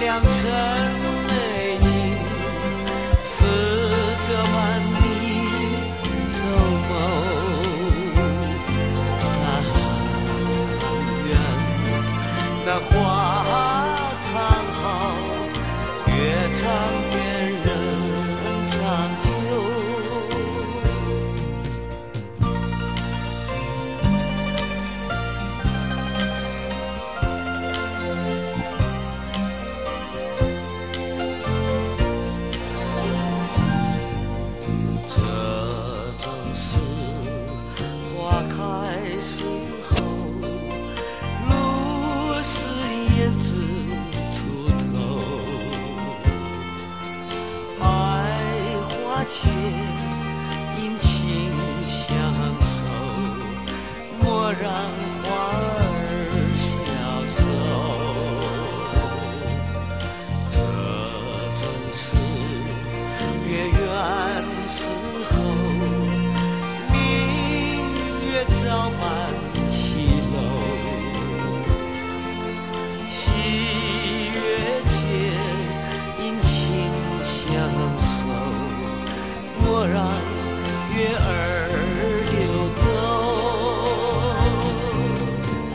良辰美景，似这般，你绸缪，啊，愿那花。正是花开时候，露是胭脂出头，百花间殷勤相守，莫让。照满绮楼。喜悦间，殷勤相守，莫让月儿流走。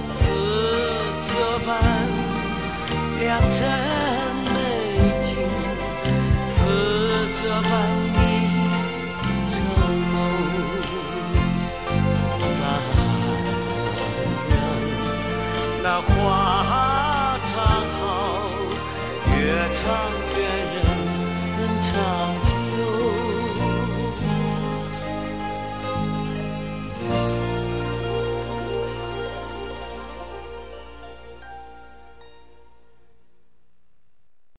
似这般良辰那花唱好，越唱越人唱。